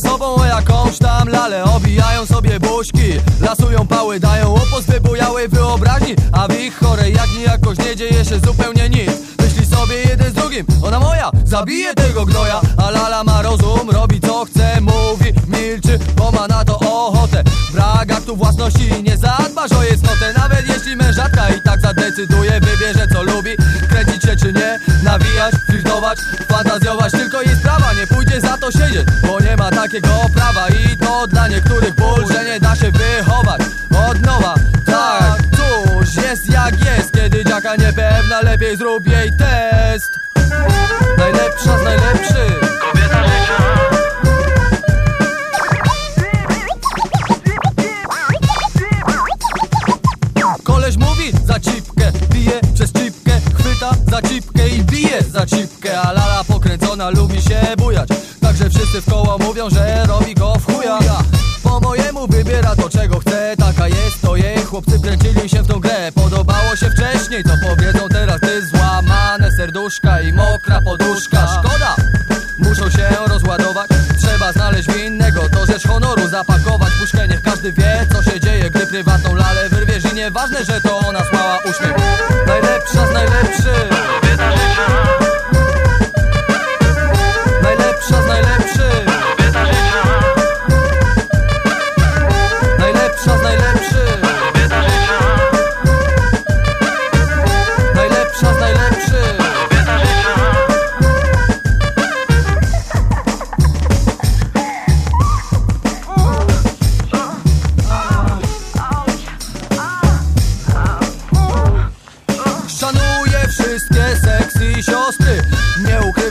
ze sobą o jakąś tam lalę Obijają sobie buźki, lasują pały Dają opos wybujałej wyobraźni A w ich chorej jak jakoś nie dzieje się zupełnie nic. Myśli sobie jeden z drugim, ona moja Zabije tego gnoja, a lala ma rozum Robi co chce, mówi, milczy Bo ma na to ochotę. Brak aktu własności nie zadbasz o notę Nawet jeśli mężatka i tak zadecyduje Wybierze co lubi, czy nie? Nawijać, flirtować, fantazjować Tylko jej sprawa, nie pójdzie za to siedzieć Bo nie ma takiego prawa. I to dla niektórych ból, że nie da się wychować Od nowa, tak, cóż, jest jak jest. Kiedy dziaka niepewna, lepiej zrób jej test. Najlepsza z najlepszych. Kobieta życia Koleś mówi za cipkę, pokręcona lubi się bujać. Także wszyscy w koło mówią, że robi go w chuja. Po mojemu wybiera to czego chce. Taka jest to jej, chłopcy kręcili się w tą grę. Podobało się wcześniej, co powiedzą teraz Ty złamane serduszka i mokra poduszka. Szkoda, muszą się rozładować. Trzeba znaleźć winnego, to rzecz honoru. Zapakować puszkę, niech każdy wie co się dzieje Gdy prywatną lalę wyrwiesz i nieważne, że to ona słała uśmiech. Najlepsza z najlepszych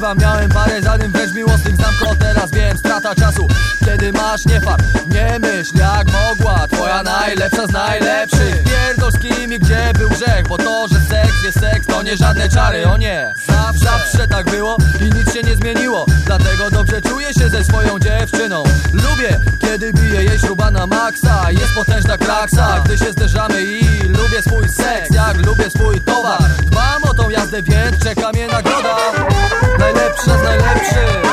ukrywam, miałem parę zanim wręcz miłosnych Znam teraz wiem, strata czasu. Kiedy masz niefart, nie myśl jak mogła Twoja najlepsza z najlepszych. Pierdol z kim i gdzie był grzech Bo to, że seks jest seks, to nie żadne czary, o nie. Zawsze, zawsze tak było i nic się nie zmieniło. Dlatego dobrze czuję się ze swoją dziewczyną. Lubię, kiedy bije jej śruba na maksa. Jest potężna kraksa, gdy się zderzamy i lubię swój seks Jak lubię swój towar. Dbam o tą jazdę, więc czeka mnie nagroda 是。